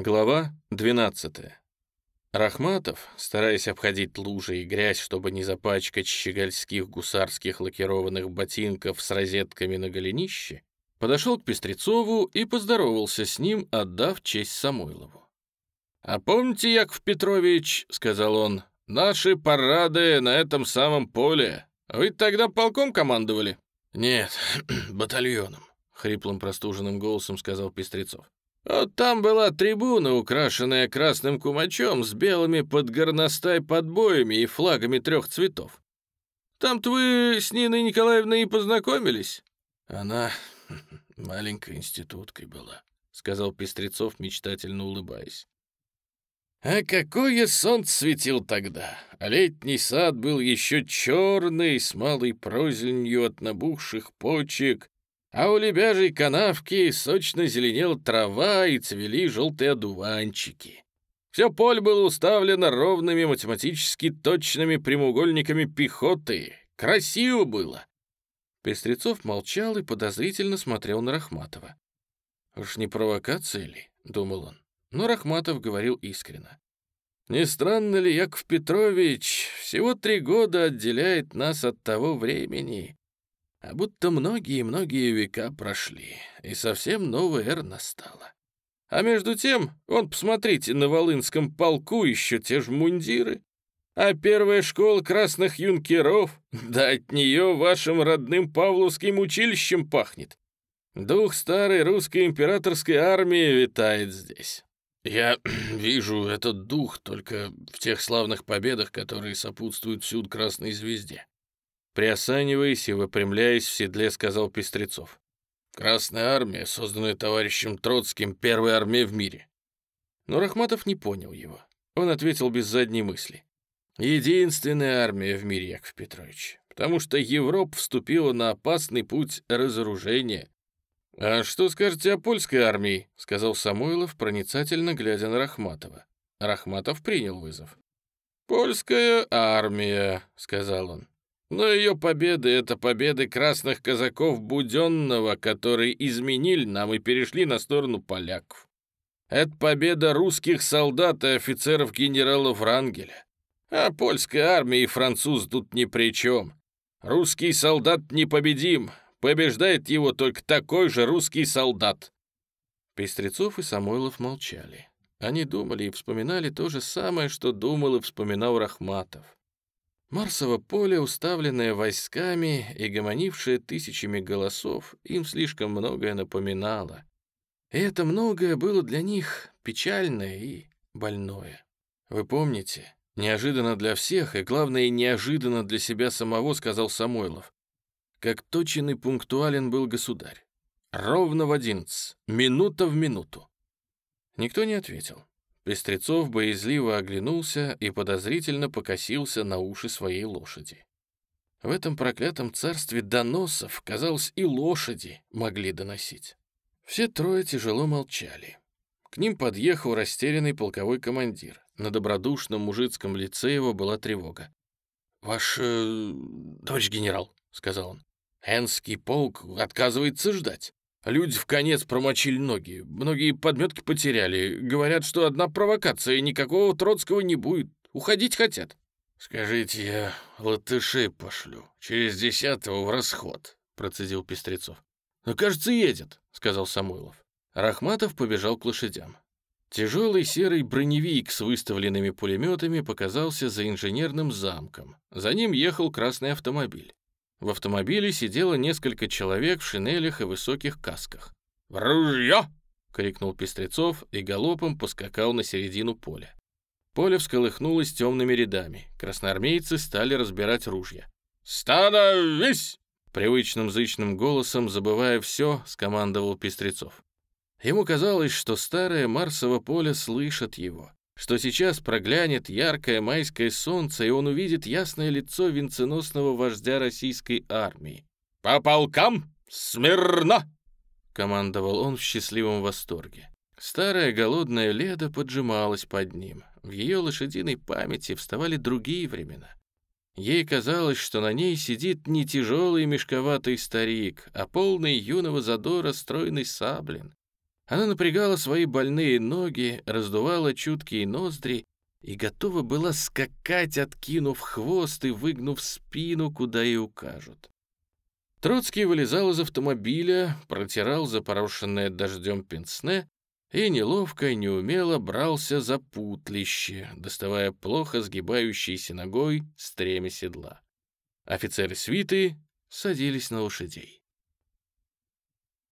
Глава 12. Рахматов, стараясь обходить лужи и грязь, чтобы не запачкать щегольских гусарских лакированных ботинков с розетками на голенище, подошел к Пестрецову и поздоровался с ним, отдав честь Самойлову. «А помните, Яков Петрович, — сказал он, — наши парады на этом самом поле. Вы тогда полком командовали?» «Нет, батальоном», — хриплым простуженным голосом сказал Пестрецов. Вот там была трибуна, украшенная красным кумачом с белыми под горностай подбоями и флагами трех цветов. Там-то вы с Ниной Николаевной и познакомились?» «Она маленькой институткой была», — сказал Пестрецов, мечтательно улыбаясь. А какое солнце светил тогда! Летний сад был еще черный, с малой прозеленью от набухших почек, а у лебяжьей канавки сочно зеленела трава и цвели желтые одуванчики. Все поле было уставлено ровными математически точными прямоугольниками пехоты. Красиво было. Пестрецов молчал и подозрительно смотрел на Рахматова. «Уж не провокация ли?» — думал он. Но Рахматов говорил искренно. «Не странно ли, Яков Петрович, всего три года отделяет нас от того времени, а будто многие-многие века прошли, и совсем новая эра настала. А между тем, вон, посмотрите, на Волынском полку еще те же мундиры. А первая школа красных юнкеров, да от нее вашим родным Павловским училищем пахнет. Дух старой русской императорской армии витает здесь. Я вижу этот дух только в тех славных победах, которые сопутствуют всюду Красной Звезде. Приосаниваясь и выпрямляясь в седле, сказал Пестрецов. «Красная армия, созданная товарищем Троцким, первая армия в мире». Но Рахматов не понял его. Он ответил без задней мысли. «Единственная армия в мире, Яков Петрович, потому что Европа вступила на опасный путь разоружения». «А что скажете о польской армии?» — сказал Самойлов, проницательно глядя на Рахматова. Рахматов принял вызов. «Польская армия», — сказал он. Но ее победы — это победы красных казаков Буденного, которые изменили нам и перешли на сторону поляков. Это победа русских солдат и офицеров генерала Врангеля. А польская армия и француз тут ни при чем. Русский солдат непобедим, побеждает его только такой же русский солдат. Пестрецов и Самойлов молчали. Они думали и вспоминали то же самое, что думал и вспоминал Рахматов. Марсово поле, уставленное войсками и гомонившее тысячами голосов, им слишком многое напоминало. И это многое было для них печальное и больное. Вы помните, неожиданно для всех, и, главное, неожиданно для себя самого, сказал Самойлов, как точен и пунктуален был государь. Ровно в одиннадцать, минута в минуту. Никто не ответил. Пестрецов боязливо оглянулся и подозрительно покосился на уши своей лошади. В этом проклятом царстве доносов, казалось, и лошади могли доносить. Все трое тяжело молчали. К ним подъехал растерянный полковой командир. На добродушном мужицком лице его была тревога. «Ваш... Э, товарищ генерал», — сказал он, — «Энский полк отказывается ждать. Люди в конец промочили ноги, многие подметки потеряли. Говорят, что одна провокация, никакого Троцкого не будет. Уходить хотят. «Скажите, я латышей пошлю. Через десятого в расход», — процедил Пестрецов. «Ну, кажется, едет», — сказал Самойлов. Рахматов побежал к лошадям. Тяжелый серый броневик с выставленными пулеметами показался за инженерным замком. За ним ехал красный автомобиль. В автомобиле сидело несколько человек в шинелях и высоких касках. «В ружье!» — крикнул Пестрецов и галопом поскакал на середину поля. Поле всколыхнулось темными рядами. Красноармейцы стали разбирать ружья. «Становись!» Привычным зычным голосом, забывая все, скомандовал Пестрецов. Ему казалось, что старое Марсово поле слышит его что сейчас проглянет яркое майское солнце, и он увидит ясное лицо венценосного вождя российской армии. «По полкам! Смирно!» — командовал он в счастливом восторге. Старая голодная леда поджималась под ним. В ее лошадиной памяти вставали другие времена. Ей казалось, что на ней сидит не тяжелый мешковатый старик, а полный юного задора стройный саблин. Она напрягала свои больные ноги, раздувала чуткие ноздри и готова была скакать, откинув хвост и выгнув спину, куда ей укажут. Троцкий вылезал из автомобиля, протирал запорошенное дождем пенсне и неловко и неумело брался за путлище, доставая плохо сгибающейся ногой стремя седла. Офицеры свиты садились на лошадей.